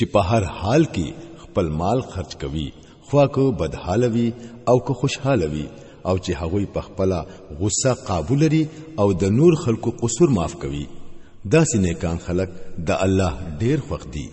چې په هر حال کې خپل مال خرج کوي خوا کو بدحال وي او کو خوشحال وي او چې هغوی په خپل غصه قابو لري او د نور خلکو قصور معاف کوي دا سینې کان خلک د الله ډیر خوښ دي